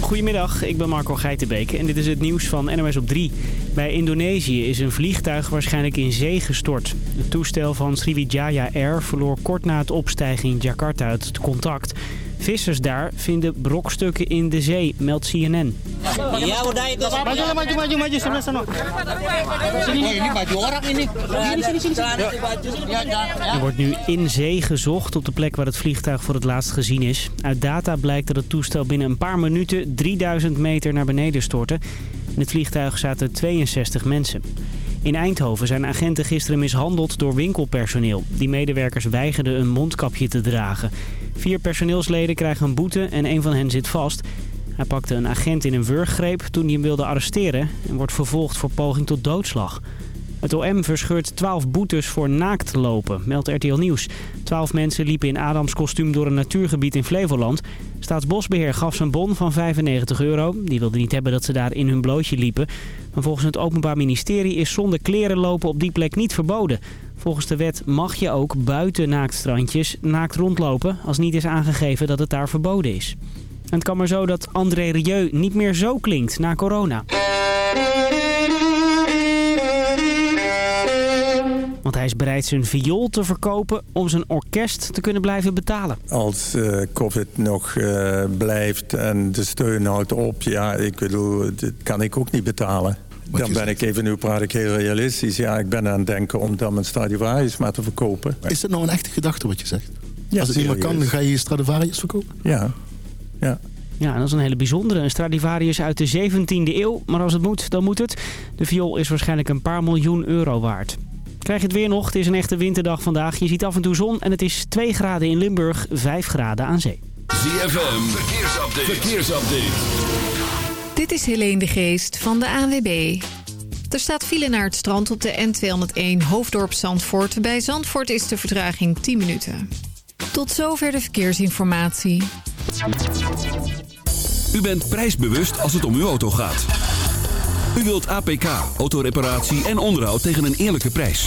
Goedemiddag, ik ben Marco Geitenbeek en dit is het nieuws van NOS op 3. Bij Indonesië is een vliegtuig waarschijnlijk in zee gestort. Het toestel van Sriwijaya Air verloor kort na het opstijgen in Jakarta het contact. Vissers daar vinden brokstukken in de zee, meldt CNN. Ja, Er wordt nu in zee gezocht op de plek waar het vliegtuig voor het laatst gezien is. Uit data blijkt dat het toestel binnen een paar minuten 3000 meter naar beneden stortte. In het vliegtuig zaten 62 mensen. In Eindhoven zijn agenten gisteren mishandeld door winkelpersoneel. Die medewerkers weigerden een mondkapje te dragen. Vier personeelsleden krijgen een boete en een van hen zit vast. Hij pakte een agent in een wurggreep toen hij hem wilde arresteren... en wordt vervolgd voor poging tot doodslag. Het OM verscheurt 12 boetes voor naakt lopen, meldt RTL Nieuws. 12 mensen liepen in Adams kostuum door een natuurgebied in Flevoland. Staatsbosbeheer gaf ze een bon van 95 euro. Die wilde niet hebben dat ze daar in hun blootje liepen. Maar volgens het Openbaar Ministerie is zonder kleren lopen op die plek niet verboden. Volgens de wet mag je ook buiten naaktstrandjes naakt rondlopen... als niet is aangegeven dat het daar verboden is. En het kan maar zo dat André Rieu niet meer zo klinkt na corona. Want hij is bereid zijn viool te verkopen om zijn orkest te kunnen blijven betalen. Als eh, COVID nog eh, blijft en de steun houdt op, ja, ik bedoel, dit kan ik ook niet betalen. Dan ben ik even, nu praat ik heel realistisch. Ja, ik ben aan het denken om dan mijn Stradivarius maar te verkopen. Is dat nou een echte gedachte wat je zegt? Ja, Als het niet meer kan, dan ga je je Stradivarius verkopen? Ja, ja. Ja, dat is een hele bijzondere. Een Stradivarius uit de 17e eeuw. Maar als het moet, dan moet het. De viool is waarschijnlijk een paar miljoen euro waard. Krijg je het weer nog? Het is een echte winterdag vandaag. Je ziet af en toe zon en het is 2 graden in Limburg, 5 graden aan zee. ZFM, verkeersupdate. verkeersupdate. Dit is Helene de Geest van de ANWB. Er staat file naar het strand op de N201 Hoofddorp Zandvoort. Bij Zandvoort is de vertraging 10 minuten. Tot zover de verkeersinformatie. U bent prijsbewust als het om uw auto gaat. U wilt APK, autoreparatie en onderhoud tegen een eerlijke prijs.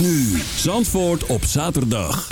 Nu Zandvoort op zaterdag.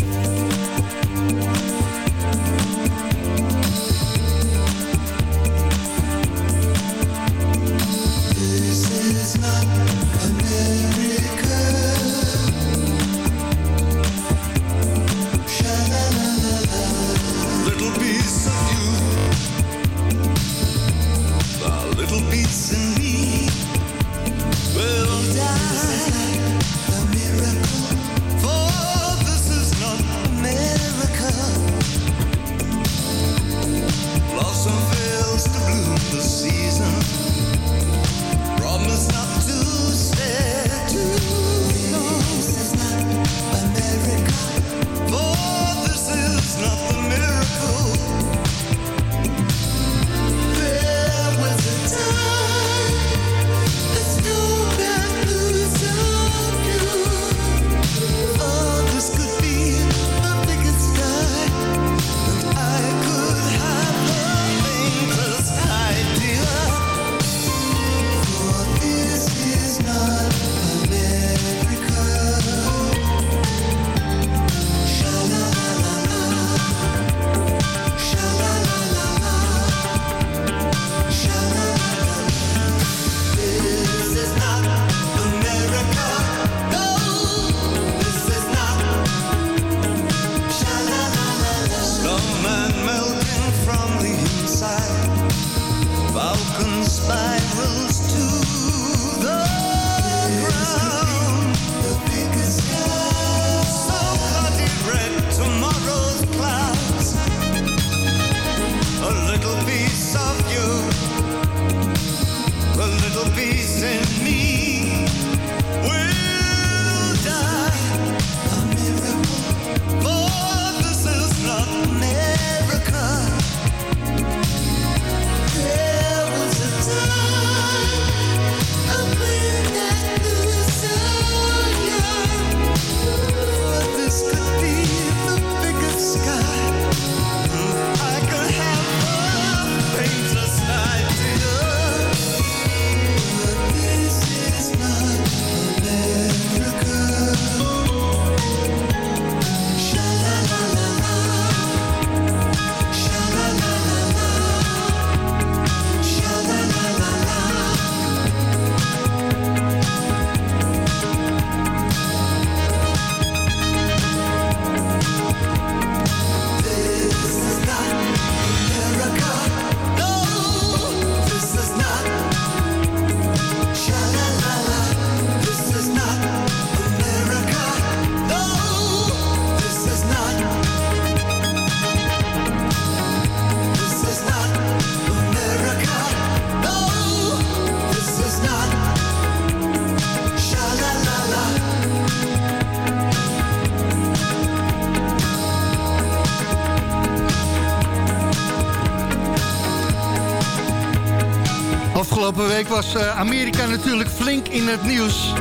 Amerika natuurlijk flink in het nieuws.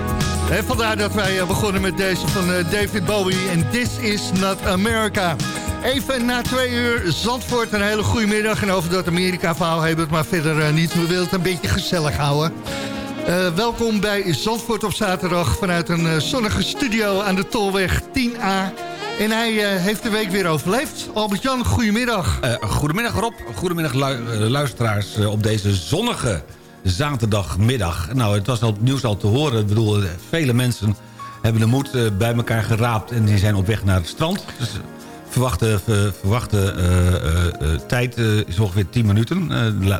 Vandaar dat wij eh, begonnen met deze van eh, David Bowie en This is Not America. Even na twee uur Zandvoort, een hele goede middag. En over dat Amerika-verhaal hebben het maar verder eh, niet. We willen het een beetje gezellig houden. Welkom bij Zandvoort op zaterdag vanuit een zonnige studio aan de Tolweg 10A. En hij heeft de week weer overleefd. Albert-Jan, goedemiddag. Eh, goedemiddag Rob, goedemiddag lu- luisteraars op deze zonnige zaterdagmiddag. Nou, het was al het nieuws al te horen. Ik bedoel, eh, vele mensen hebben de moed eh, bij elkaar geraapt... en die zijn op weg naar het strand. Dus, verwachte, ver- verwachte eh, tijd is ongeveer 10 minuten.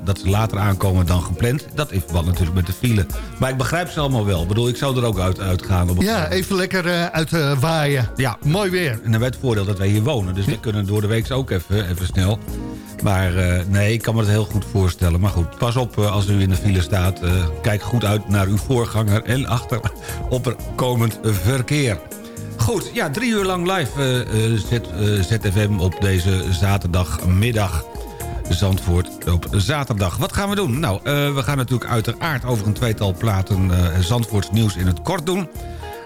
dat ze later aankomen dan gepland. Dat in verband natuurlijk met de file. Maar ik begrijp ze allemaal wel. Ik bedoel, ik zou er ook uit, uitgaan. Op Ja, even lekker eh, uit eh, waaien. Ja. Mooi weer. En dan hebben wij het voordeel dat wij hier wonen. Dus we kunnen door de week ook even, even snel. Maar eh, nee, ik kan me dat heel goed voorstellen. Maar goed, pas op eh, als u in de file staat. Eh, kijk goed uit naar uw voorganger en achter op komend verkeer. Goed, ja, drie uur lang live ZFM op deze zaterdagmiddag. Zandvoort op zaterdag. Wat gaan we doen? Nou, we gaan natuurlijk uiteraard over een tweetal platen Zandvoorts nieuws in het kort doen.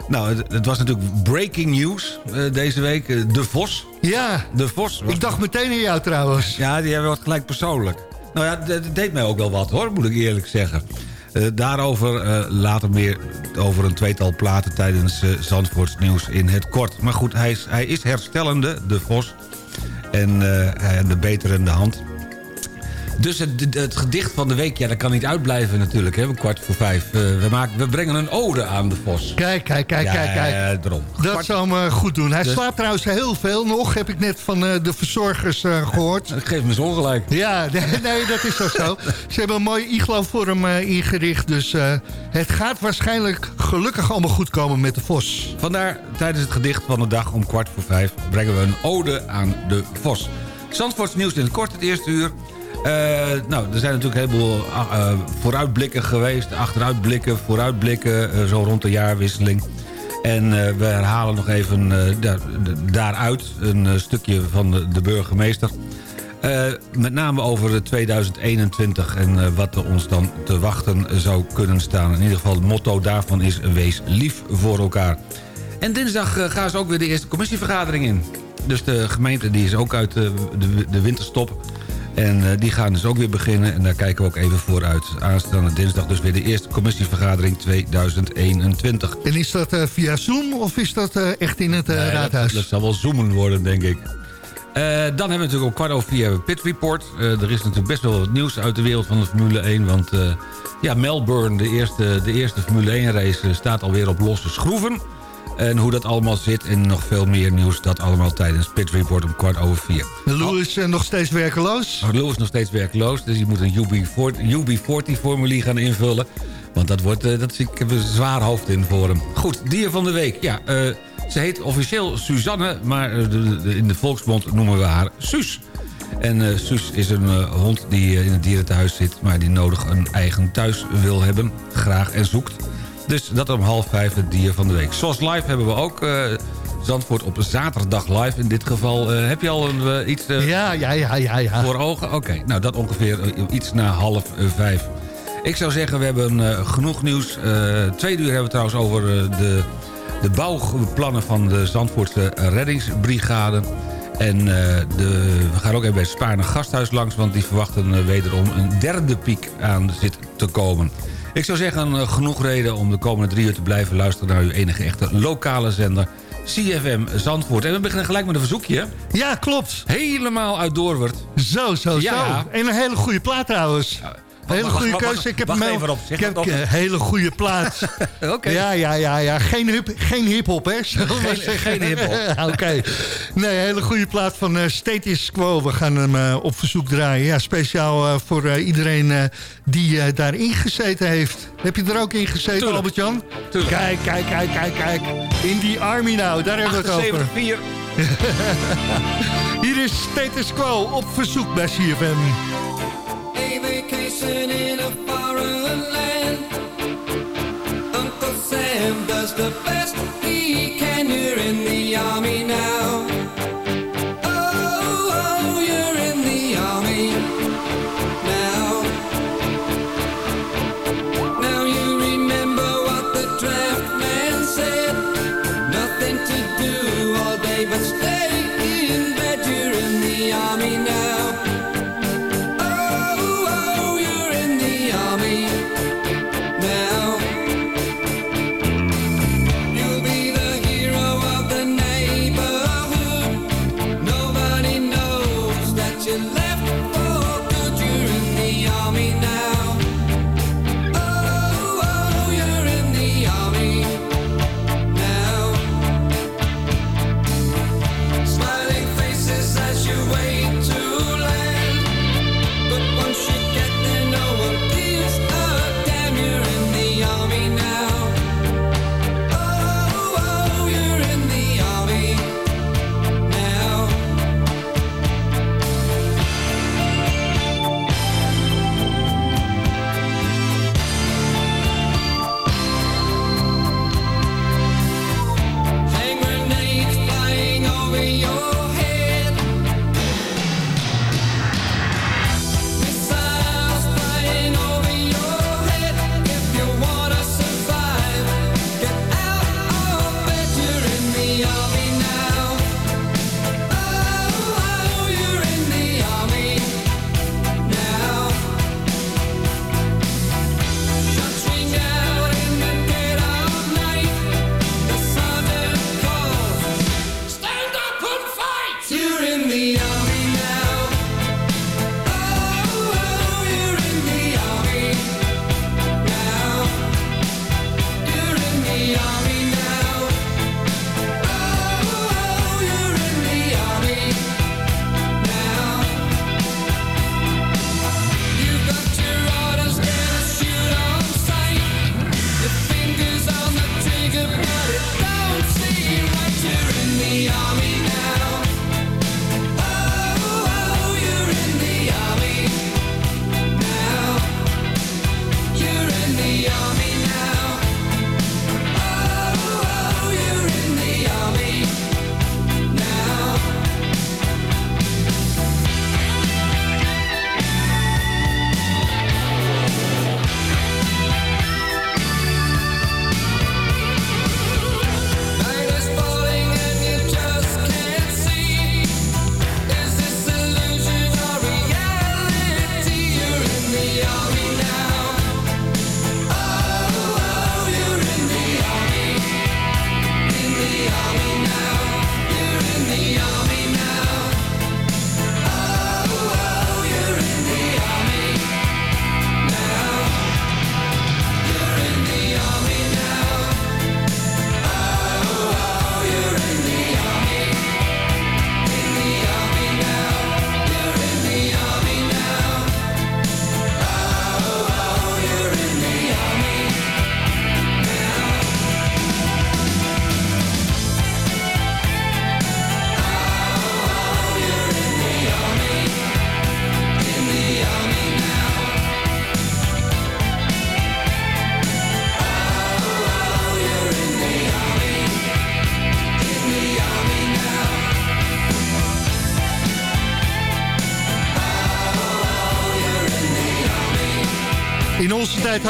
Nou, het, het was natuurlijk breaking news deze week. De Vos. Ja, De Vos. ik dacht meteen aan jou trouwens. Ja, die hebben wat gelijk persoonlijk. Nou ja, dat deed mij ook wel wat hoor, moet ik eerlijk zeggen. Eh, daarover eh, later meer over een tweetal platen tijdens eh Zandvoorts nieuws in het kort. Maar goed, hij is, hij is herstellende, de Vos. En de beter in de hand. Dus het, het gedicht van de week, ja, dat kan niet uitblijven natuurlijk, hè, om kwart voor vijf. Eh, we, maken, we brengen een ode aan de Vos. Kijk, kijk, kijk, Ja, kijk, kijk. ja, daarom. Dat zou hem eh, goed doen. Hij Dus- slaapt trouwens heel veel nog, heb ik net van eh, de verzorgers eh, gehoord. Dat geeft me zo ongelijk. Ja, nee, nee, dat is ook zo. Ze hebben een mooi iglo voor hem eh, ingericht. Dus eh, het gaat waarschijnlijk gelukkig allemaal goed komen met de Vos. Vandaar tijdens het gedicht van de dag om kwart voor vijf... brengen we een ode aan de Vos. Zandvoorts nieuws in het kort het eerste uur. Eh, nou, er zijn natuurlijk een heleboel ah, eh, vooruitblikken geweest. Achteruitblikken, vooruitblikken, eh, zo rond de jaarwisseling. En eh, we herhalen nog even eh, daaruit een eh, stukje van de, burgemeester. Eh, met name over 2021 en eh, wat er ons dan te wachten zou kunnen staan. In ieder geval het motto daarvan is wees lief voor elkaar. En dinsdag eh, gaan ze ook weer de eerste commissievergadering in. Dus de gemeente die is ook uit de, de winterstop. En eh, die gaan dus ook weer beginnen. En daar kijken we ook even vooruit. Aanstaande dinsdag dus weer de eerste commissievergadering 2021. En is dat eh, via Zoom of is dat eh, echt in het Nee, dat- raadhuis? Dat, zal wel zoomen worden, denk ik. Dan hebben we natuurlijk om kwart over vier Pit Report. Er is natuurlijk best wel wat nieuws uit de wereld van de Formule 1. Want ja, Melbourne, de eerste, de eerste Formule 1 race, staat alweer op losse schroeven. En hoe dat allemaal zit en nog veel meer nieuws... dat allemaal tijdens Pit Report om kwart over vier. Lewis eh, nog steeds werkeloos? Lewis is nog steeds werkloos, dus je moet een UB40 UB40-formulier gaan invullen. Want dat wordt, eh, dat zie ik, heb een zwaar hoofd in voor hem. Goed, dier van de week. Ja, eh, ze heet officieel Suzanne, maar in de volksmond noemen we haar Suus. En eh Suus is een hond die in het dierenthuis zit... maar die nodig een eigen thuis wil hebben, graag en zoekt. Dus dat om half vijf het dier van de week. Zoals live hebben we ook... eh, Zandvoort op zaterdag live in dit geval. Eh, heb je al een, eh, iets Ja, ja, ja, ja. ja. voor ogen? Oké, nou dat ongeveer iets na half vijf. Ik zou zeggen, we hebben genoeg nieuws. Twee uur hebben we trouwens over de, de bouwplannen van de Zandvoortse reddingsbrigade. En de, we gaan ook even bij het Spaarne Gasthuis langs... want die verwachten wederom een derde piek aan zit te komen. Ik zou zeggen, eh, genoeg reden om de komende drie uur te blijven luisteren... naar uw enige echte lokale zender, CFM Zandvoort. En we beginnen gelijk met een verzoekje. Ja, klopt. Helemaal uit Doorwerd. Zo, zo, Ja. zo. En een hele goede plaat trouwens. Hele goede keuze. ik heb wacht hem even, Rob. Zeg ik heb een hele goede plaats. Oké. Ja, ja, ja, ja. Geen, hip, geen hip-hop, hè? Geen- geen hip-hop. Oké. Nee, hele goede plaat van eh Status Quo. We gaan hem eh, op verzoek draaien. Ja, speciaal eh, voor iedereen die daarin gezeten heeft. Heb je er ook in gezeten. Albert-Jan? Tuurlijk. Kijk, kijk, kijk, kijk, kijk. In die army nou, daar hebben we het over. 4. Hier is Status Quo op verzoek bij CFM. In a foreign land. Uncle Sam does the best he can. You're in the army now.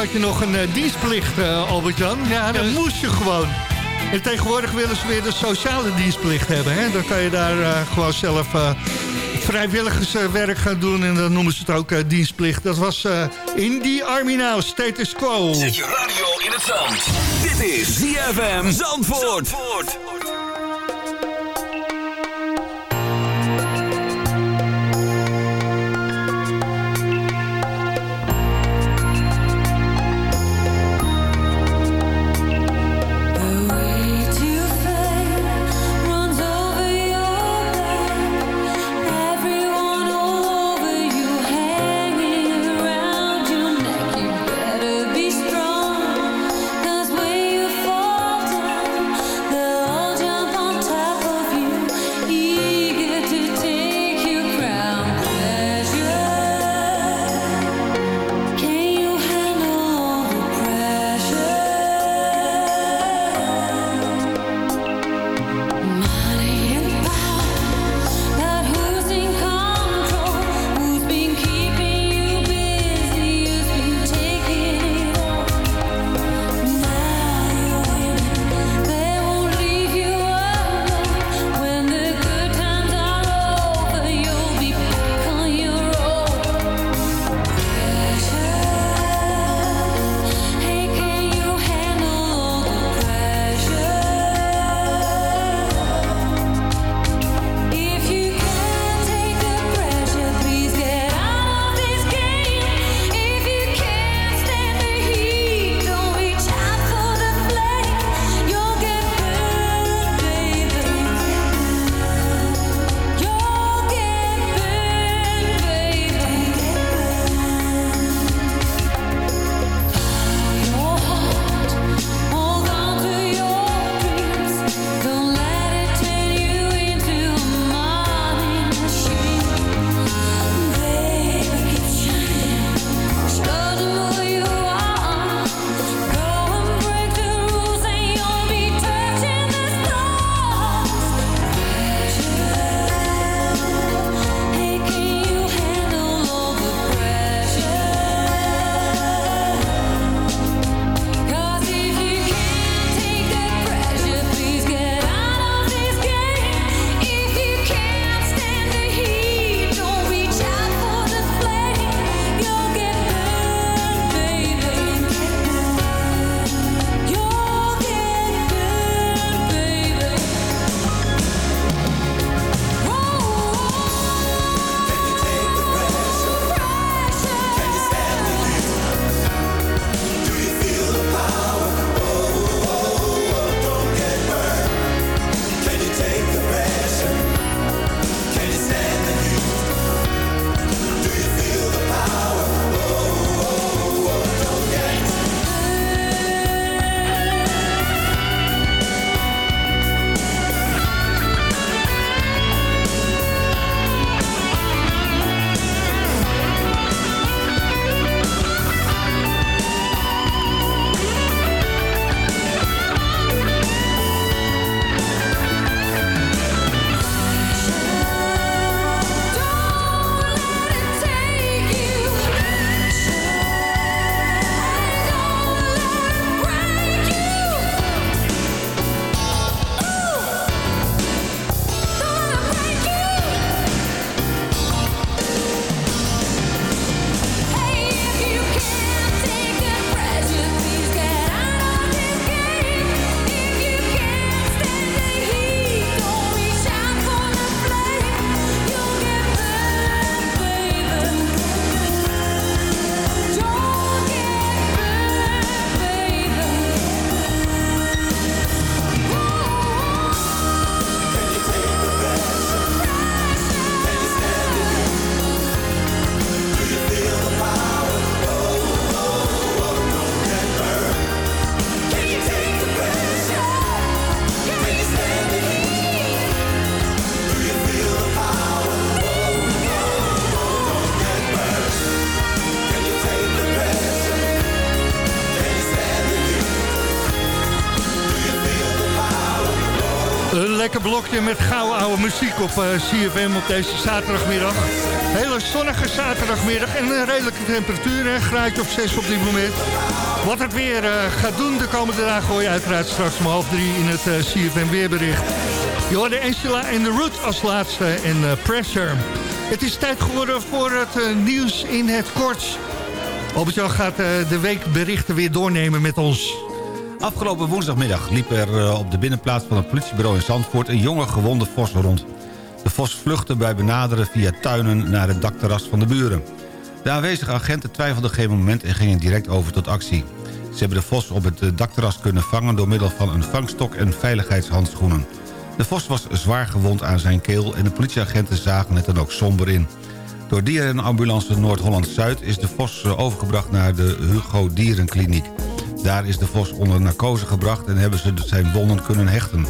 Had je nog een eh, dienstplicht, eh, Albert-Jan. Ja, dan moest je gewoon. En tegenwoordig willen ze weer de sociale dienstplicht hebben. Hè? Dan kan je daar eh, gewoon zelf eh, vrijwilligerswerk gaan doen. En dan noemen ze het ook dienstplicht. Dat was eh in die Army Now, status quo. Zet je radio in het zand. Dit is ZFM Zandvoort. Better lekker blokje met gouden oude muziek op eh, CFM op deze zaterdagmiddag. Hele zonnige zaterdagmiddag en een redelijke temperatuur, een graadje of 6 op dit moment. Wat het weer eh, gaat doen de komende dagen hoor je uiteraard straks om half drie in het eh, CFM weerbericht. Je hoorde Angela en The Root als laatste en Pressure. Het is tijd geworden voor het nieuws in het kort. Albert-Jan gaat de weekberichten weer doornemen met ons. Afgelopen woensdagmiddag liep er eh, op de binnenplaats van het politiebureau in Zandvoort... een jonge gewonde vos rond. De vos vluchtte bij benaderen via tuinen naar het dakterras van de buren. De aanwezige agenten twijfelden geen moment en gingen direct over tot actie. Ze hebben de vos op het eh, dakterras kunnen vangen... door middel van een vangstok en veiligheidshandschoenen. De vos was zwaar gewond aan zijn keel... en de politieagenten zagen het dan ook somber in. Door dierenambulance Noord-Holland-Zuid is de vos eh, overgebracht naar de Hugo Dierenkliniek. Daar is de vos onder narcose gebracht en hebben ze zijn wonden kunnen hechten.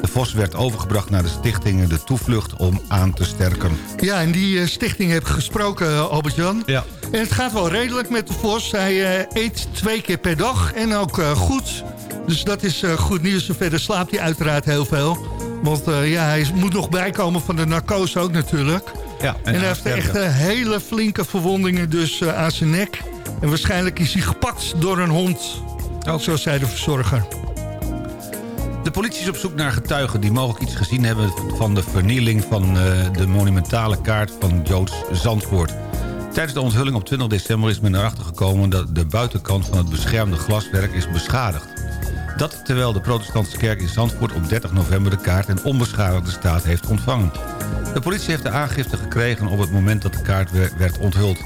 De vos werd overgebracht naar de stichting De Toevlucht om aan te sterken. Ja, en die eh, stichting heb ik gesproken, eh, Albert-Jan. Ja. En het gaat wel redelijk met de vos. Hij eh, eet twee keer per dag en ook goed. Dus dat is eh, goed nieuws. En verder slaapt hij uiteraard heel veel. Want eh, ja, hij moet nog bijkomen van de narcose ook natuurlijk. Ja, En, hij heeft echt hele flinke verwondingen dus aan zijn nek. En waarschijnlijk is hij gepakt door een hond. Ook zo zei de verzorger. De politie is op zoek naar getuigen die mogelijk iets gezien hebben... van de vernieling van eh, de monumentale kaart van Joods Zandvoort. Tijdens de onthulling op 20 december is men erachter gekomen... dat de buitenkant van het beschermde glaswerk is beschadigd. Dat terwijl de protestantse kerk in Zandvoort op 30 november de kaart... in onbeschadigde staat heeft ontvangen. De politie heeft de aangifte gekregen op het moment dat de kaart wer- werd onthuld.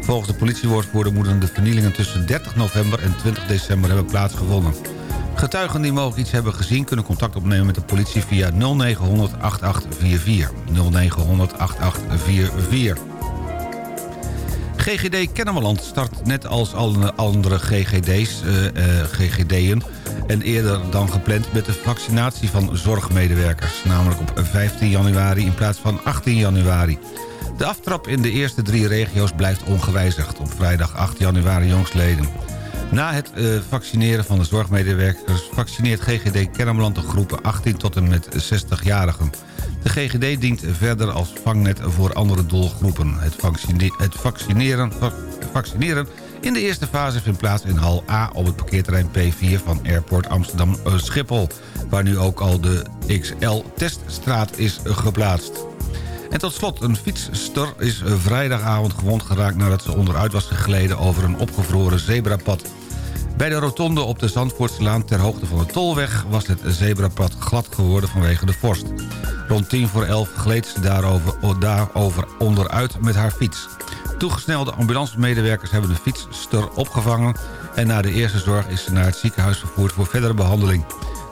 Volgens de politiewoordvoerder moeten de vernielingen tussen 30 november en 20 december hebben plaatsgevonden. Getuigen die mogelijk iets hebben gezien kunnen contact opnemen met de politie via 0900 8844. 0900 8844. GGD Kennemerland start net als alle andere GGD's, eh, eh, GGD'en... en eerder dan gepland met de vaccinatie van zorgmedewerkers. Namelijk op 15 januari in plaats van 18 januari. De aftrap in de eerste drie regio's blijft ongewijzigd... op vrijdag 8 januari jongstleden. Na het eh, vaccineren van de zorgmedewerkers... vaccineert GGD Kennemerland de groepen 18 tot en met 60-jarigen. De GGD dient verder als vangnet voor andere doelgroepen. Het, het vaccineren, va- vaccineren in de eerste fase vindt plaats in hal A... op het parkeerterrein P4 van Airport Amsterdam-Schiphol... waar nu ook al de XL-teststraat is geplaatst. En tot slot, een fietsster is vrijdagavond gewond geraakt... nadat ze onderuit was gegleden over een opgevroren zebrapad. Bij de rotonde op de Zandvoortselaan ter hoogte van de Tolweg... was het zebrapad glad geworden vanwege de vorst. Rond tien voor elf gleed ze daarover, daarover onderuit met haar fiets. Toegesnelde ambulancemedewerkers hebben de fietsster opgevangen... en na de eerste zorg is ze naar het ziekenhuis vervoerd voor verdere behandeling.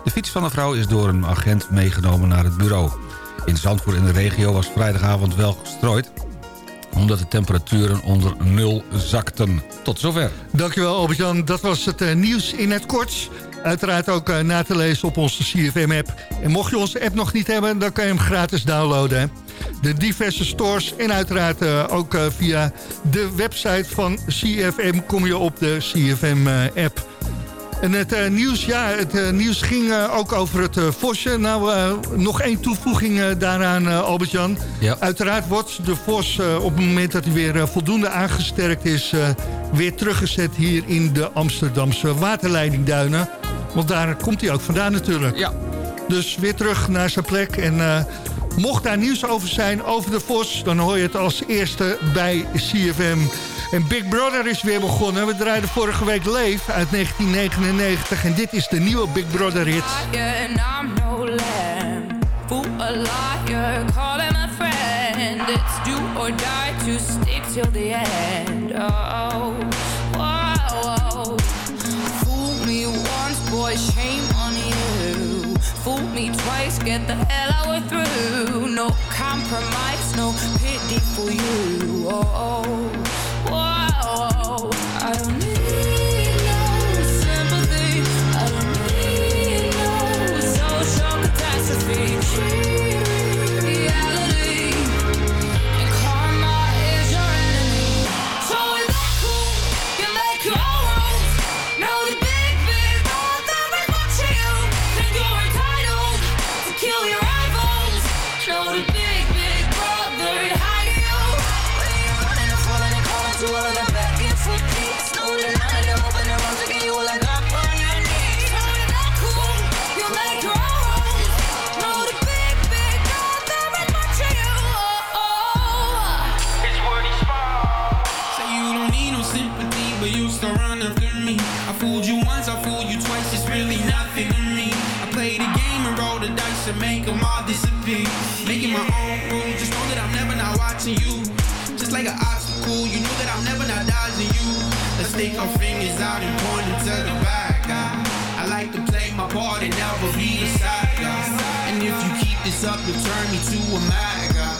De fiets van de vrouw is door een agent meegenomen naar het bureau. In Zandvoort en de regio was vrijdagavond wel gestrooid omdat de temperaturen onder nul zakten. Tot zover. Dankjewel Albert-Jan. Dat was het eh, nieuws in het kort. Uiteraard ook eh, na te lezen op onze CFM-app. En mocht je onze app nog niet hebben, dan kan je hem gratis downloaden. De diverse stores en uiteraard eh, ook via de website van CFM kom je op de CFM-app. En het eh, nieuws, ja, het eh, nieuws ging eh, ook over het Vosje. Nou, nog één toevoeging daaraan, Albert-Jan. Ja. Uiteraard wordt de Vos op het moment dat hij weer voldoende aangesterkt is... weer teruggezet hier in de Amsterdamse waterleidingduinen. Want daar komt hij ook vandaan natuurlijk. Ja. Dus weer terug naar zijn plek. En mocht daar nieuws over zijn, over de Vos... dan hoor je het als eerste bij CFM. En Big Brother is weer begonnen. We draaiden vorige week Leef uit 1999. En dit is de nieuwe Big Brother hit. Oh, boy, shame on you. Fool me twice, get the hell out of through. No compromise, no pity for you. Oh, whoa, I don't and make them all disappear. Making my own rules, just know that I'm never not watching you. Just like an obstacle, you know that I'm never not dodging you. Let's take our fingers out and point them to the back. I, I like to play my part and never be a side guy. And if you keep this up, you'll turn me to a mad guy.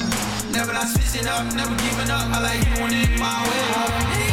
Never not switching up, never giving up. I like doing it my way.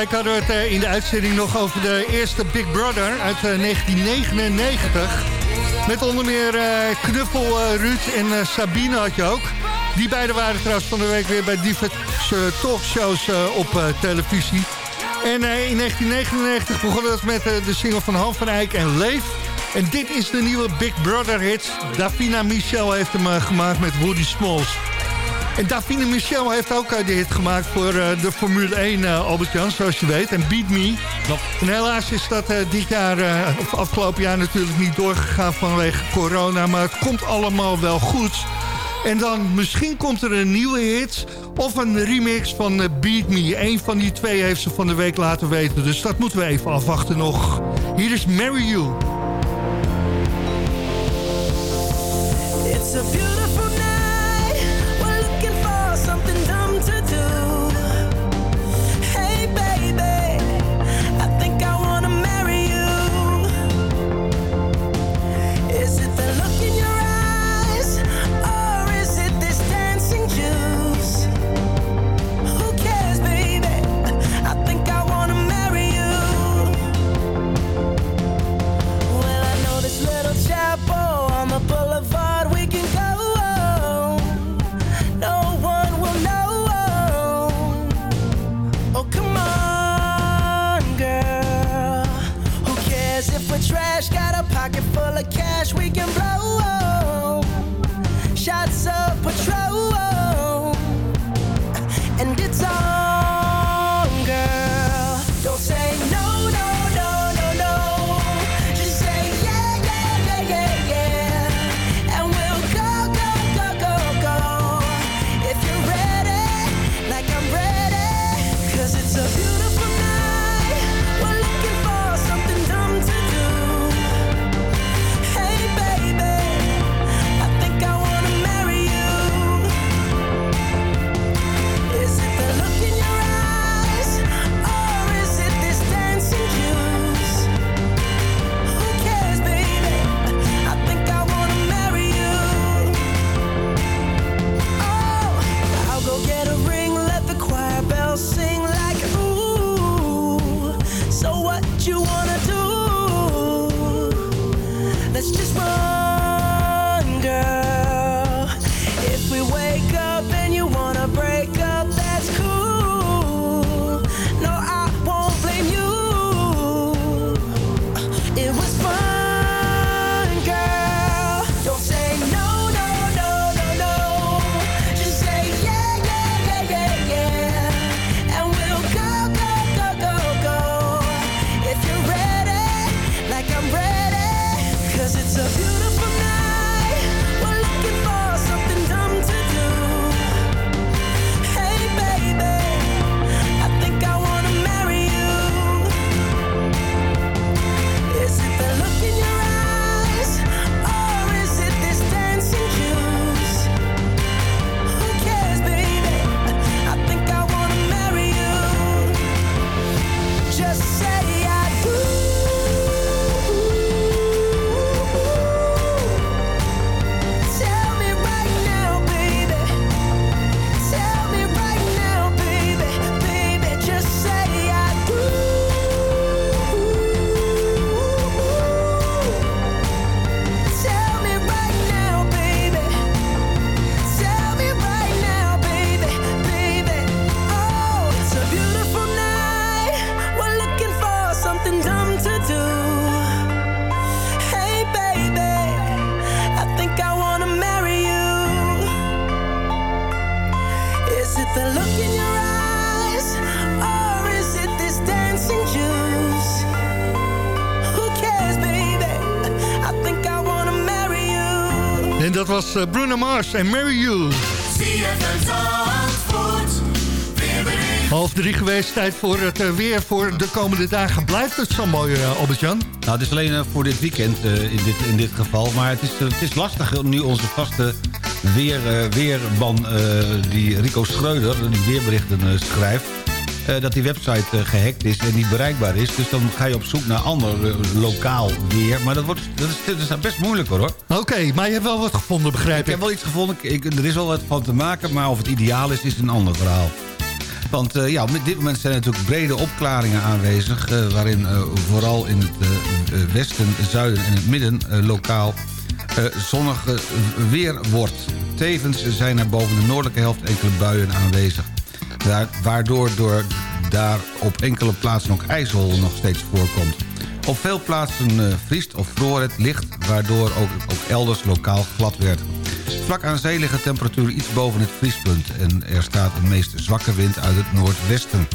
Week hadden we het eh, in de uitzending nog over de eerste Big Brother uit eh, 1999. Met onder meer eh, Knuffel eh, Ruud en eh, Sabine had je ook. Die beiden waren trouwens van de week weer bij diverse talkshows eh, op eh, televisie. En eh, in 1999 begon het met eh, de single van Han van Eyck en Leef. En dit is de nieuwe Big Brother hit. Davina Michel heeft hem eh, gemaakt met Woody Smalls. En Davine Michel heeft ook eh, de hit gemaakt voor eh, de Formule 1, eh, Albert-Jan, zoals je weet. En Beat Me. En helaas is dat dit jaar, of afgelopen jaar natuurlijk niet doorgegaan vanwege corona. Maar het komt allemaal wel goed. En dan misschien komt er een nieuwe hit of een remix van Beat Me. Eén van die twee heeft ze van de week laten weten. Dus dat moeten we even afwachten nog. Hier is Marry You. Was eh, Bruno Mars en Mary You. Half drie geweest, tijd voor het eh, weer voor de komende dagen. Blijft het zo mooi, uh, Albert-Jan? Nou, het is alleen voor dit weekend in, dit, in dit geval. Maar het is, het is lastig nu onze vaste weer, weerban, die Rico Schreuder, die weerberichten schrijft... dat die website gehackt is en niet bereikbaar is. Dus dan ga je op zoek naar ander lokaal weer. Maar dat, wordt, dat, is, dat is best moeilijk hoor. Oké, okay, maar je hebt wel wat gevonden, begrijp ik. Ik heb wel iets gevonden. Ik, er is wel wat van te maken, maar of het ideaal is, is een ander verhaal. Want uh, ja, op dit moment zijn er natuurlijk brede opklaringen aanwezig... Uh, waarin uh, vooral in het westen, zuiden en het midden lokaal zonnig weer wordt. Tevens zijn er boven de noordelijke helft enkele buien aanwezig. Waardoor door daar op enkele plaatsen ook ijzel nog steeds voorkomt. Op veel plaatsen vriest of vroor het licht... waardoor ook, ook elders lokaal glad werd. Vlak aan zee ligt de temperatuur iets boven het vriespunt... en er staat een meest zwakke wind uit het noordwesten.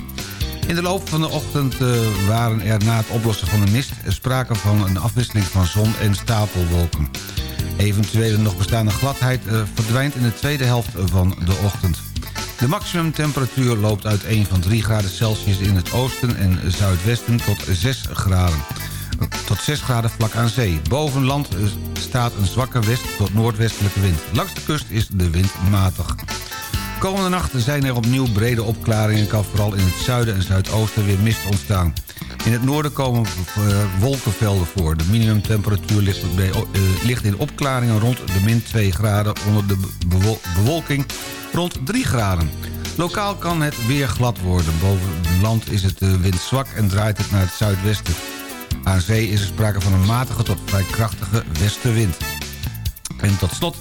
In de loop van de ochtend uh, waren er na het oplossen van de mist... sprake van een afwisseling van zon en stapelwolken. Eventuele nog bestaande gladheid uh, verdwijnt in de tweede helft van de ochtend. De maximumtemperatuur loopt uit 1 van 3 graden Celsius in het oosten en zuidwesten tot 6 graden tot 6 graden vlak aan zee. Boven land staat een zwakke west- tot noordwestelijke wind. Langs de kust is de wind matig. Komende nacht zijn er opnieuw brede opklaringen... en kan vooral in het zuiden en zuidoosten weer mist ontstaan. In het noorden komen uh, wolkenvelden voor. De minimumtemperatuur ligt, bij, uh, ligt, in opklaringen rond de min 2 graden... onder de bewolking rond 3 graden. Lokaal kan het weer glad worden. Boven land is het de wind zwak en draait het naar het zuidwesten. Aan zee is er sprake van een matige tot vrij krachtige westenwind. En tot slot,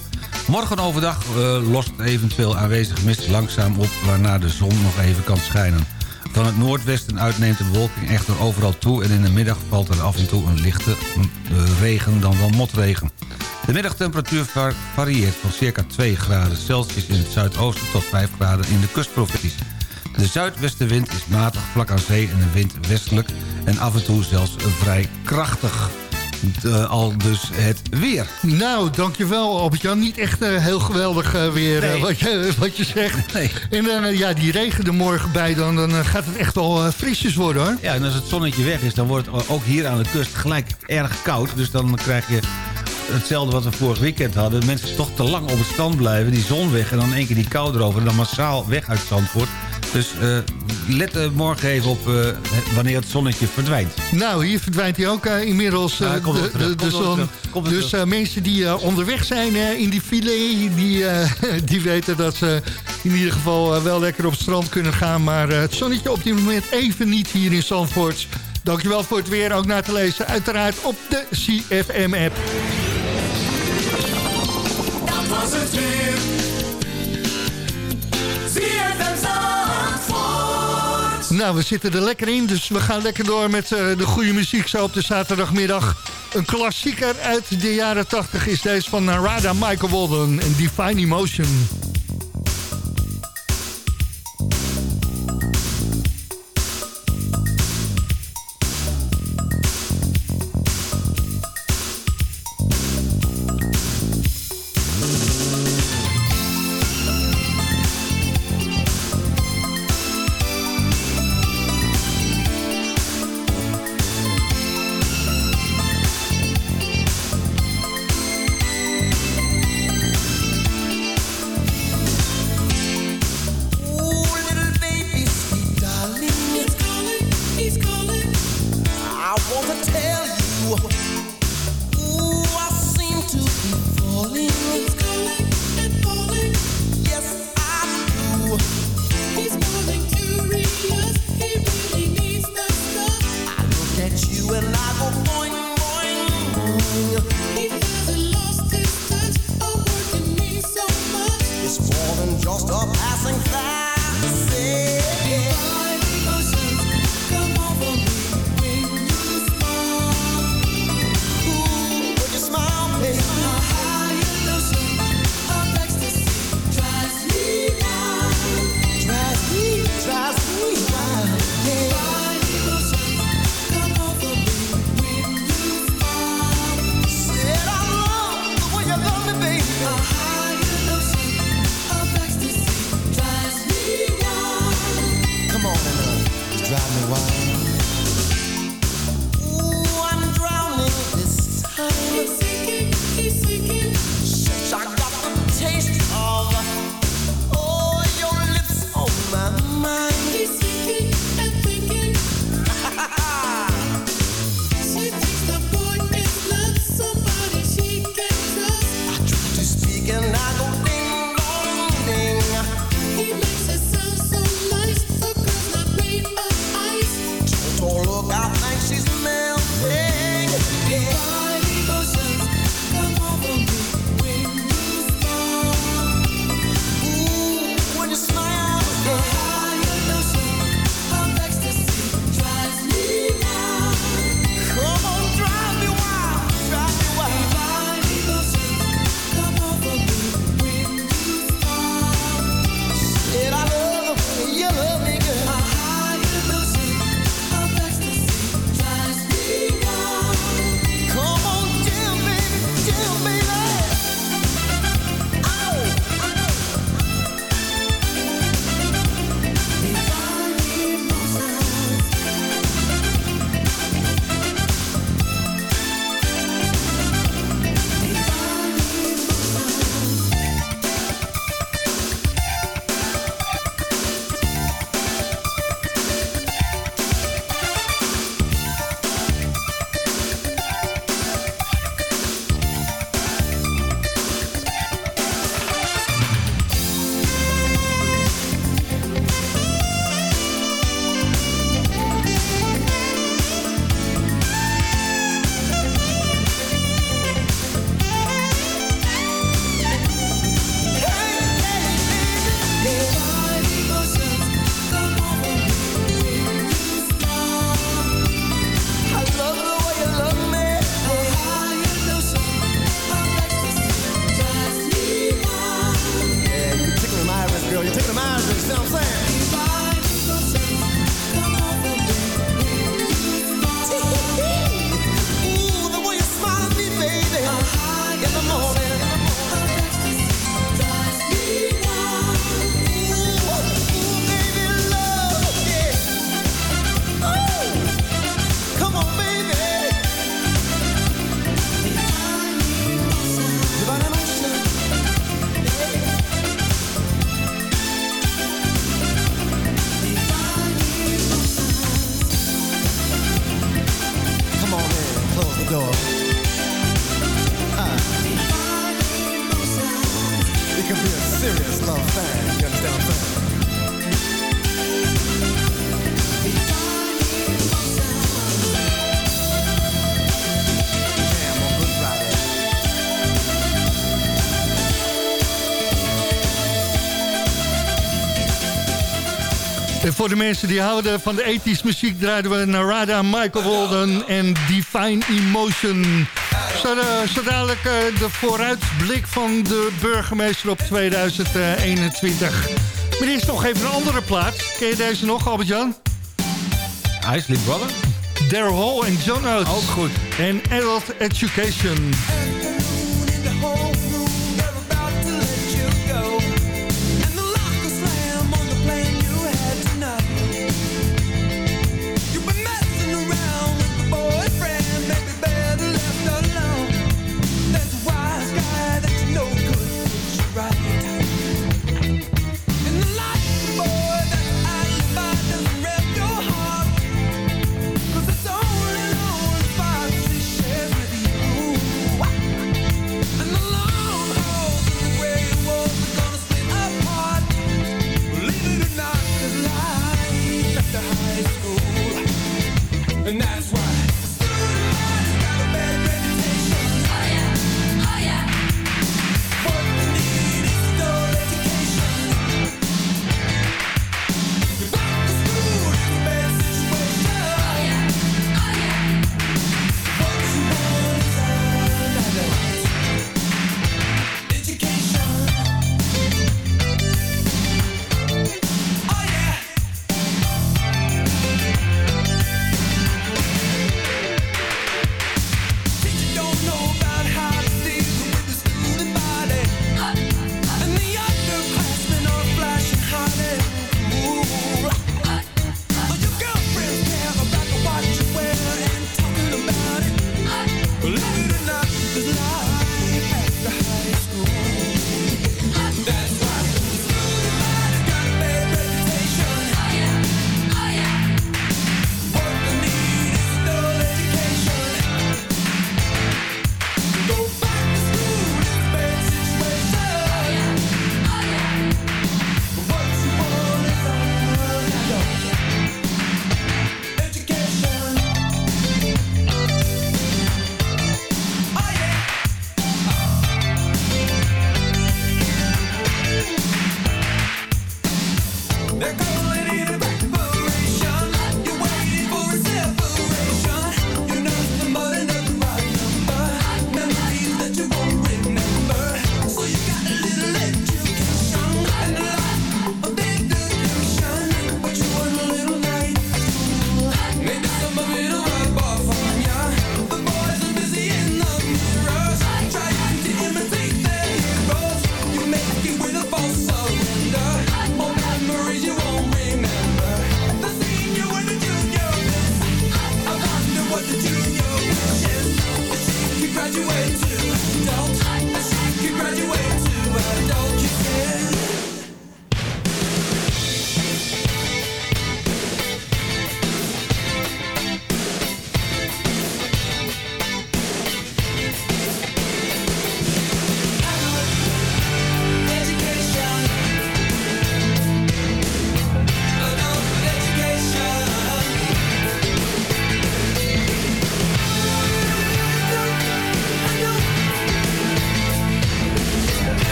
morgen overdag lost eventueel aanwezig mist langzaam op... waarna de zon nog even kan schijnen. Van het noordwesten uit neemt de bewolking echter overal toe... en in de middag valt er af en toe een lichte uh, regen dan wel motregen. De middagtemperatuur varieert van circa 2 graden Celsius in het zuidoosten... tot 5 graden in de kustprovincies. De zuidwestenwind is matig vlak aan zee en de wind westelijk... en af en toe zelfs vrij krachtig. Uh, al dus het weer. Nou, dankjewel Albert-Jan. Niet echt uh, heel geweldig uh, weer nee. wat, je, wat je zegt. Nee. En dan, ja, die regen er morgen bij, dan, dan gaat het echt wel frisjes worden hoor. Ja, en als het zonnetje weg is, dan wordt het ook hier aan de kust gelijk erg koud. Dus dan krijg je hetzelfde wat we vorig weekend hadden. Mensen toch te lang op het strand blijven, die zon weg... en dan één keer die kou erover en dan massaal weg uit Zandvoort. Dus uh, let uh, morgen even op uh, wanneer het zonnetje verdwijnt. Nou, hier verdwijnt hij ook inmiddels ja, de, de, de zon. Dus mensen die onderweg zijn in die file, die, die weten dat ze in ieder geval wel lekker op het strand kunnen gaan. Maar het zonnetje op dit moment even niet hier in Zandvoort. Dankjewel voor het weer, ook naar te lezen. Uiteraard op de CFM-app. Dat was het weer. Nou, we zitten er lekker in, dus we gaan lekker door met uh, de goede muziek zo op de zaterdagmiddag. Een klassieker uit de jaren 80 is deze van Narada Michael Walden en Divine Emotion. about de mensen die houden van de ethisch muziek... draaiden we Narada, Michael Walden en Divine Emotion. Zo, eh, dadelijk eh, de vooruitblik van de burgemeester op 2021. Maar er is nog even een andere plaats. Ken je deze nog, Albert-Jan? Hij Brother. Daryl Hall en John Ook goed. En Adult Education.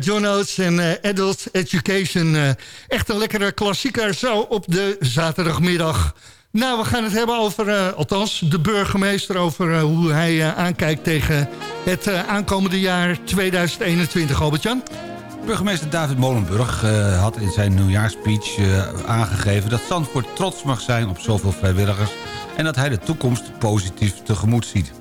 John Oates en eh, Adult Education. Eh, echt een lekkere klassieker zo op de zaterdagmiddag. Nou, we gaan het hebben over, eh, althans de burgemeester... over eh, hoe hij eh, aankijkt tegen het eh, aankomende jaar 2021, Albert-Jan. Burgemeester David Molenburg eh, had in zijn nieuwjaarspeech eh, aangegeven... dat Zandvoort trots mag zijn op zoveel vrijwilligers... en dat hij de toekomst positief tegemoet ziet.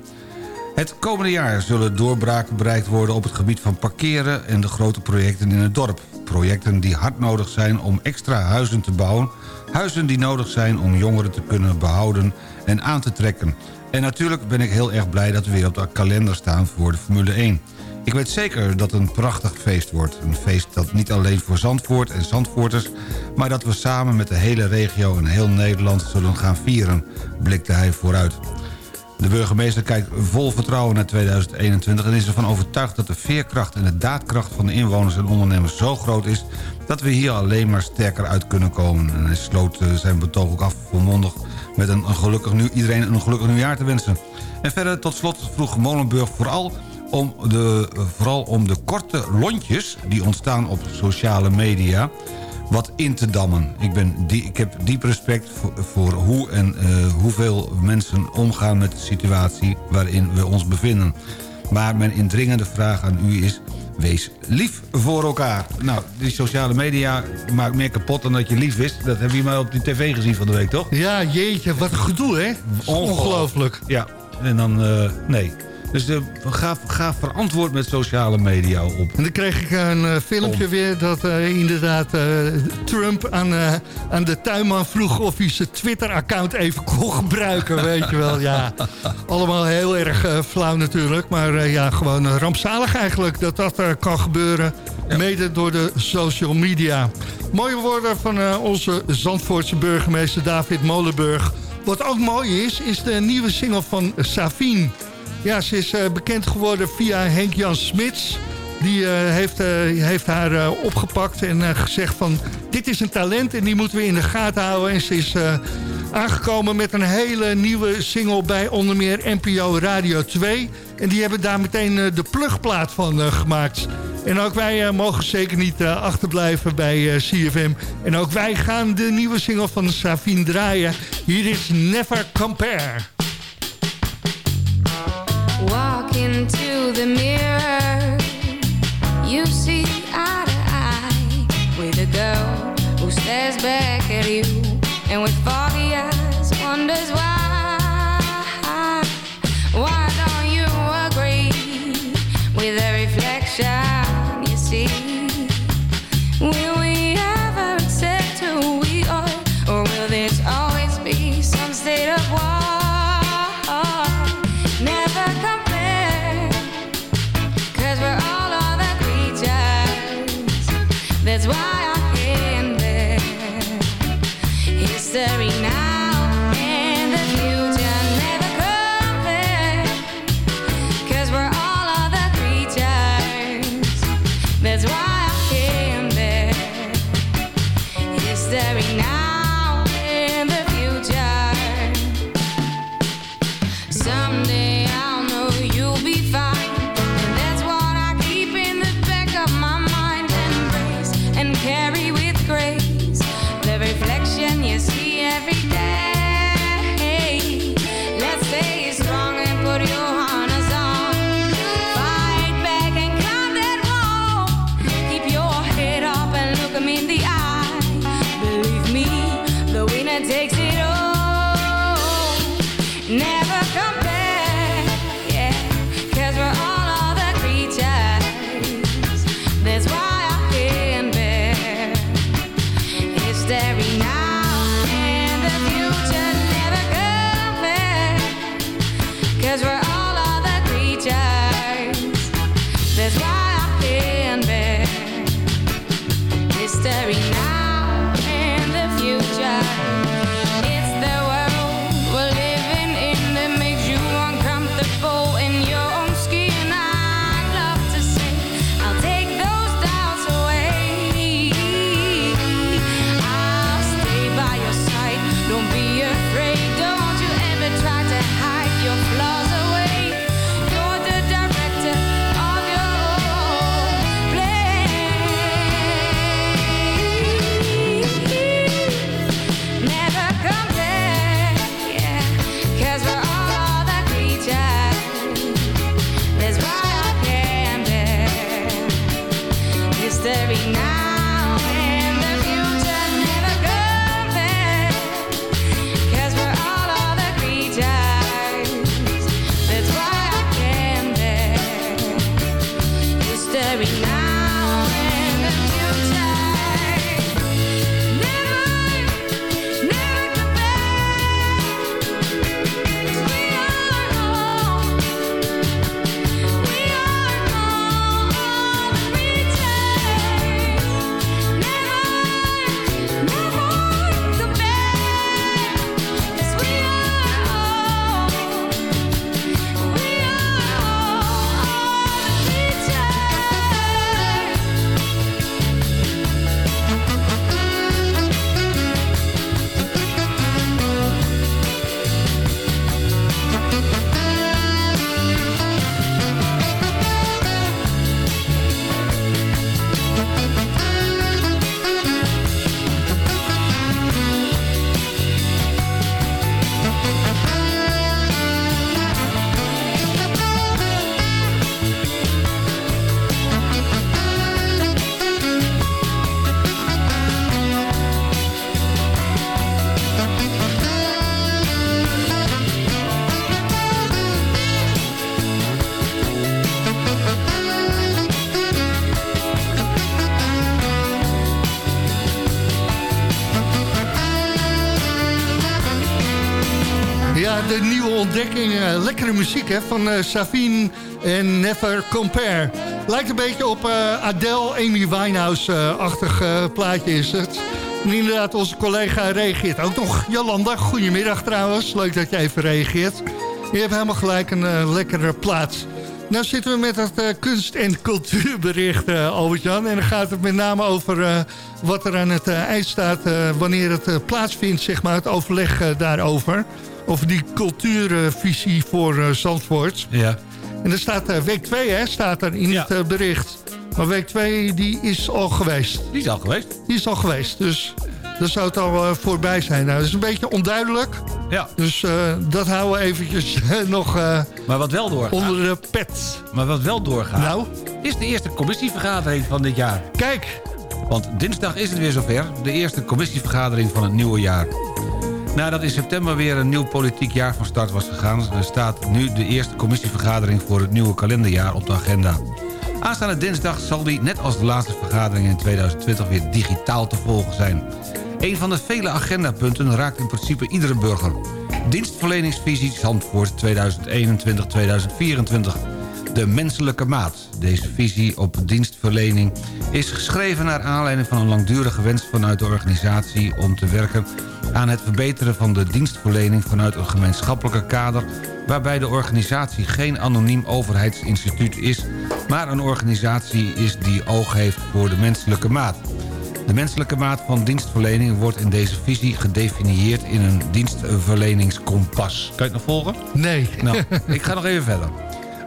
Het komende jaar zullen doorbraken bereikt worden op het gebied van parkeren... en de grote projecten in het dorp. Projecten die hard nodig zijn om extra huizen te bouwen... huizen die nodig zijn om jongeren te kunnen behouden en aan te trekken. En natuurlijk ben ik heel erg blij dat we weer op de kalender staan voor de Formule 1... Ik weet zeker dat het een prachtig feest wordt. Een feest dat niet alleen voor Zandvoort en Zandvoorters... maar dat we samen met de hele regio en heel Nederland zullen gaan vieren... blikte hij vooruit. De burgemeester kijkt vol vertrouwen naar 2021... en is ervan overtuigd dat de veerkracht en de daadkracht van de inwoners en ondernemers zo groot is... dat we hier alleen maar sterker uit kunnen komen. En hij sloot eh, zijn betoog ook af volmondig met een, gelukkig nu, iedereen een gelukkig nieuwjaar te wensen. En verder tot slot vroeg Molenburg vooral om de, vooral om de korte lontjes die ontstaan op sociale media wat in te dammen. Ik, ben die, ik heb diep respect voor, voor hoe en uh, hoeveel mensen omgaan met de situatie waarin we ons bevinden. Maar mijn indringende vraag aan u is... Wees lief voor elkaar. Nou, die sociale media maakt meer kapot dan dat je lief is. Dat hebben jullie maar op die tv gezien van de week, toch? Ja, jeetje, wat een gedoe, hè? Ongelooflijk. Ja, en dan, uh, nee. Dus uh, ga, ga verantwoord met sociale media op. En dan kreeg ik een uh, filmpje Om. weer dat uh, inderdaad Trump aan, aan de tuinman vroeg of hij zijn Twitter-account even kon gebruiken, weet je wel. Ja, allemaal heel erg flauw natuurlijk, maar ja, gewoon rampzalig eigenlijk dat dat kan gebeuren, ja. mede door de social media. Mooie woorden van onze Zandvoortse burgemeester David Molenburg. Wat ook mooi is, is de nieuwe single van Savine. Ja, ze is uh, bekend geworden via Henk-Jan Smits. Die uh, heeft, uh, heeft haar opgepakt en gezegd van... dit is een talent en die moeten we in de gaten houden. En ze is aangekomen met een hele nieuwe single bij onder meer NPO Radio 2. En die hebben daar meteen de plugplaat van gemaakt. En ook wij mogen zeker niet achterblijven bij CFM. En ook wij gaan de nieuwe single van Savine draaien. Hier is Never Compare. Into the mirror, eh, lekkere muziek hè, van eh Savine en Never Compare. Lijkt een beetje op eh, Adele, Amy Winehouse-achtig eh, plaatje is het. En inderdaad, onze collega reageert ook nog. Jolanda, goedemiddag trouwens. Leuk dat je even reageert. Je hebt helemaal gelijk een lekkere plaats. Nou zitten we met het eh, kunst- en cultuurbericht, eh Albert-Jan. En dan gaat het met name over eh, wat er aan het eind staat... wanneer het plaatsvindt, zeg maar, het overleg daarover. Over die cultuurvisie voor Zandvoort. Ja. En er staat week 2, hè, staat er in het bericht. Maar week 2, die is al geweest. Die is al geweest? Die is al geweest, dus dan zou het al eh, voorbij zijn. Nou, dat is een beetje onduidelijk. Ja. Dus eh, dat houden we eventjes nog eh, Maar wat wel doorgaat. onder de pet. Maar wat wel doorgaat. Nou? Is de eerste commissievergadering van dit jaar. Kijk. Want dinsdag is het weer zover. De eerste commissievergadering van het nieuwe jaar. Nadat in september weer een nieuw politiek jaar van start was gegaan... staat nu de eerste commissievergadering voor het nieuwe kalenderjaar op de agenda. Aanstaande dinsdag zal die, net als de laatste vergadering in 2020... weer digitaal te volgen zijn. Een van de vele agendapunten raakt in principe iedere burger. Dienstverleningsvisie Zandvoort 2021-2024. De menselijke maat. Deze visie op dienstverlening is geschreven naar aanleiding van een langdurige wens vanuit de organisatie om te werken aan het verbeteren van de dienstverlening vanuit een gemeenschappelijke kader waarbij de organisatie geen anoniem overheidsinstituut is, maar een organisatie is die oog heeft voor de menselijke maat. De menselijke maat van dienstverlening wordt in deze visie gedefinieerd in een dienstverleningskompas. Kan je het nog volgen? Nee. Nou, ik ga nog even verder.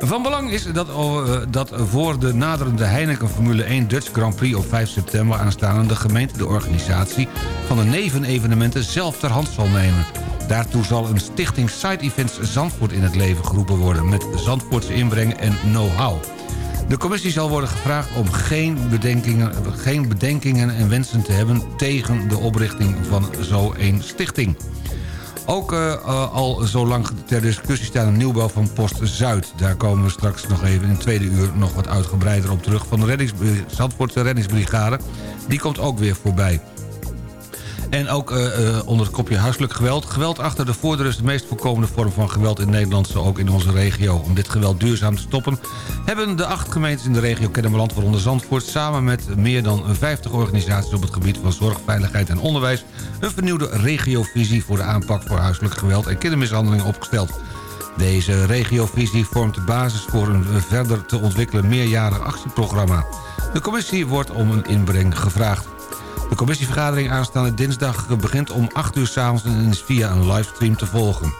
Van belang is dat, eh, dat voor de naderende Heineken Formule 1 Dutch Grand Prix op 5 september aanstaande... de gemeente de organisatie van de nevenevenementen zelf ter hand zal nemen. Daartoe zal een stichting Side Events Zandvoort in het leven geroepen worden... met Zandvoortse inbreng en know-how. De commissie zal worden gevraagd om geen bedenkingen, geen bedenkingen en wensen te hebben... tegen de oprichting van zo'n stichting. Ook eh, eh, al zo lang ter discussie staat een nieuwbouw van Post Zuid. Daar komen we straks nog even in het tweede uur nog wat uitgebreider op terug... van de reddingsbri- Zandvoortse reddingsbrigade. Die komt ook weer voorbij. En ook eh, eh, onder het kopje huiselijk geweld. Geweld achter de voordeur is de meest voorkomende vorm van geweld in Nederland... zo ook in onze regio. Om dit geweld duurzaam te stoppen... hebben de acht gemeentes in de regio Kennemerland... waaronder Zandvoort... samen met meer dan 50 organisaties op het gebied van zorg, veiligheid en onderwijs... een vernieuwde regiovisie voor de aanpak voor huiselijk geweld... en kindermishandeling opgesteld. Deze regiovisie vormt de basis voor een verder te ontwikkelen meerjarig actieprogramma. De commissie wordt om een inbreng gevraagd. De commissievergadering aanstaande dinsdag begint om 8 uur s'avonds... en is via een livestream te volgen.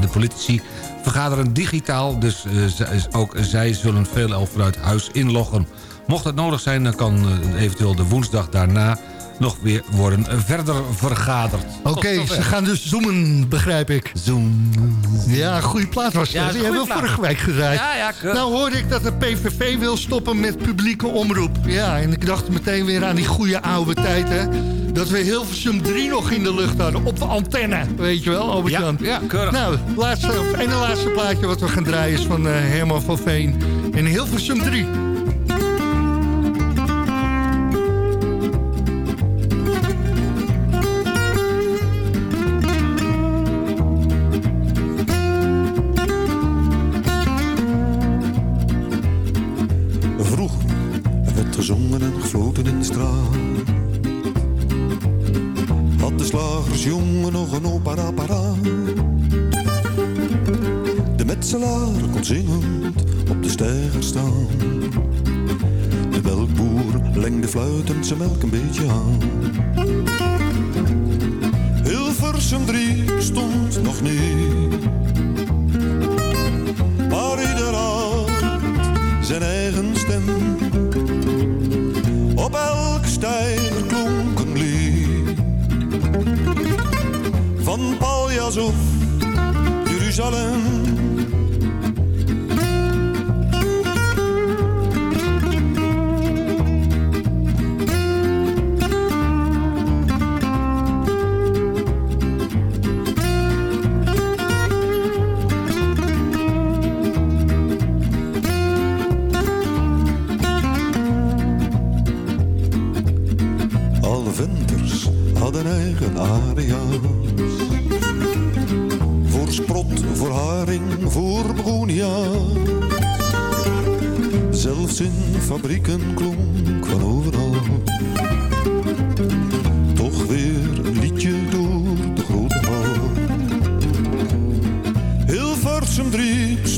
De politici vergaderen digitaal, dus eh, ook zij zullen veelal vanuit huis inloggen. Mocht het nodig zijn, dan kan eh, eventueel de woensdag daarna nog weer worden verder vergaderd. Oké, ze gaan dus zoomen, begrijp ik. Zoom. Ja, goede plaat was dat. Die hebben we vorige week gedraaid. Ja, ja, nou hoorde ik dat de PVV wil stoppen met publieke omroep. Ja, en ik dacht meteen weer aan die goede oude tijd, hè. Dat we Hilversum 3 nog in de lucht hadden, op de antenne. Weet je wel, Albert-Jan? Ja, ja, keurig. Nou, laatste, en de laatste plaatje wat we gaan draaien is van eh, Herman van Veen. En Hilversum 3.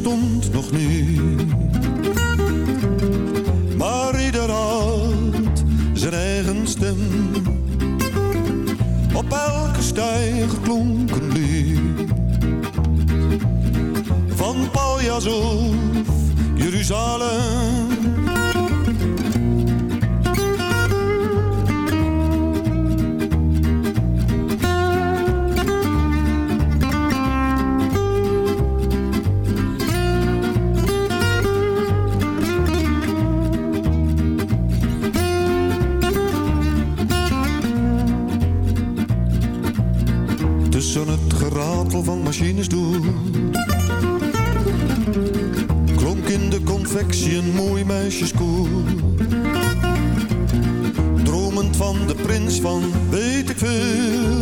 Bestond nog niet. Maar ieder had zijn eigen stem. Op elke stijger klonk een lied. Van Paljas Jeruzalem. Machines Klonk in de confectie een mooi meisjeskoor Dromend van de prins van weet ik veel.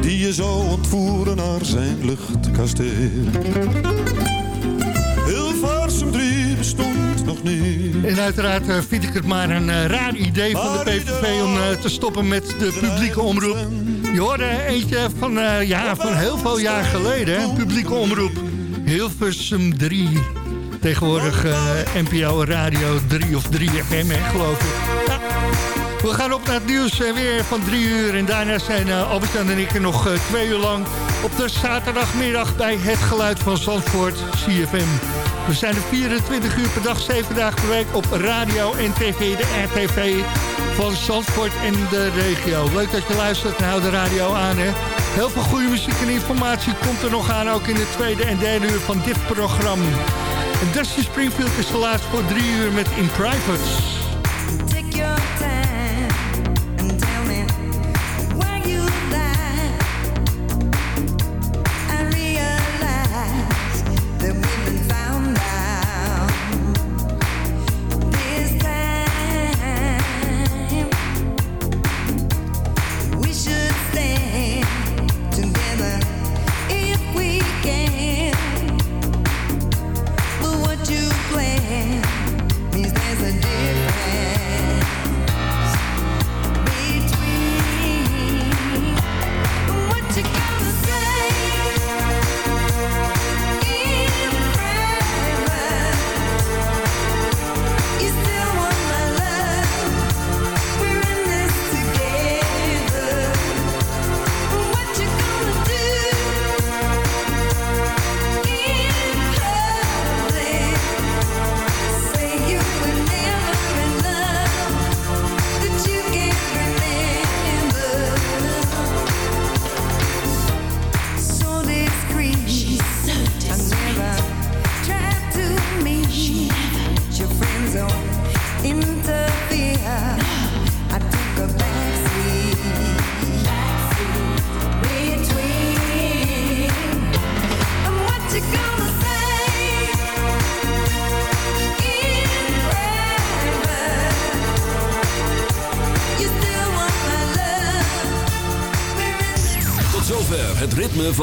Die je zou ontvoeren naar zijn luchtkasteel. Hilversum 3 bestond nog niet. En uiteraard eh, vind ik het maar een eh, raar idee van de PVV om eh, te stoppen met de publieke omroep. Je hoorde eentje van, eh, ja, van heel veel jaar geleden, hè, publieke omroep. Hilversum 3. Tegenwoordig eh, NPO Radio 3 of 3FM, hè, geloof ik. We gaan op naar het nieuws eh, weer van 3 uur. En daarna zijn Albert en ik er nog twee uur lang op de zaterdagmiddag bij Het Geluid van Zandvoort, CFM. We zijn er 24 uur per dag, 7 dagen per week op radio en tv, de RTV van Zandvoort en de regio. Leuk dat je luistert en de radio aan. Hè? Heel veel goede muziek en informatie komt er nog aan, ook in de tweede en derde uur van dit programma. En Dusty Springfield is de laatste voor drie uur met In Private.